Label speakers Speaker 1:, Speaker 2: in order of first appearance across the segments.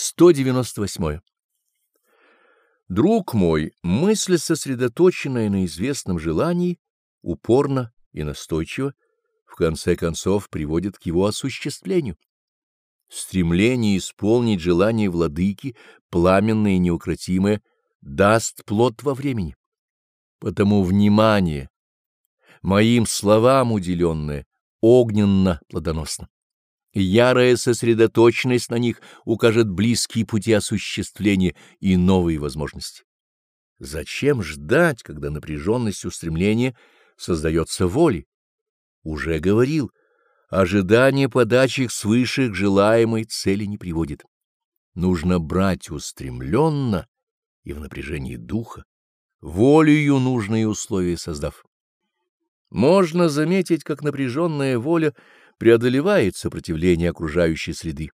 Speaker 1: 198. Друг мой, мысль, сосредоточенная на известном желании, упорно и настойчиво, в конце концов приводит к его осуществлению. Стремление исполнить желание владыки, пламенное и неукротимое, даст плод во времени. Потому внимание, моим словам уделенное, огненно плодоносно ярая сосредоточенность на них укажет близкие пути осуществления и новые возможности. Зачем ждать, когда напряженность устремления создается волей? Уже говорил, ожидание подачи свыше к желаемой цели не приводит. Нужно брать устремленно и в напряжении духа, волею нужные условия создав. Можно заметить, как напряженная воля преодолевает сопротивление окружающей среды.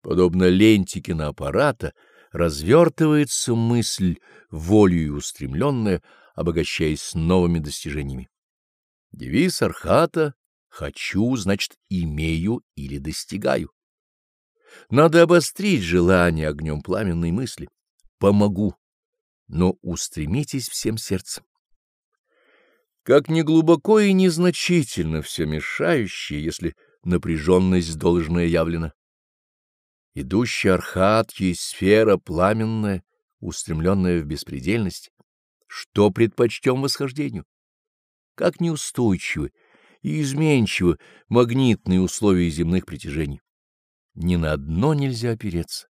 Speaker 1: Подобно лентике на аппарата, развертывается мысль, волею устремленная, обогащаясь новыми достижениями. Девиз Архата «Хочу, значит, имею или достигаю». Надо обострить желание огнем пламенной мысли. Помогу, но устремитесь всем сердцем. Как неглубоко и незначительно все мешающее, если напряженность должная явлена. Идущий архат есть сфера пламенная, устремленная в беспредельность. Что предпочтем восхождению? Как неустойчивы и изменчивы магнитные условия земных притяжений. Ни на одно нельзя опереться.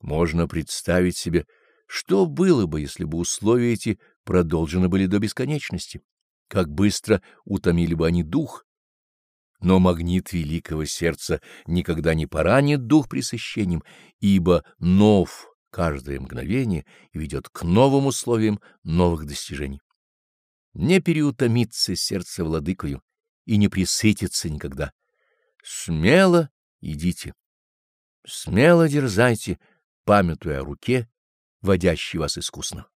Speaker 1: Можно представить себе, что было бы, если бы условия эти продолжены были до бесконечности, как быстро утомили бы они дух. Но магнит великого сердца никогда не поранит дух пресыщением, ибо нов каждое мгновение ведет к новым условиям новых достижений. Не переутомится сердце владыкою и не присытится никогда. Смело идите, смело дерзайте, памятуя о руке, водящей вас искусно.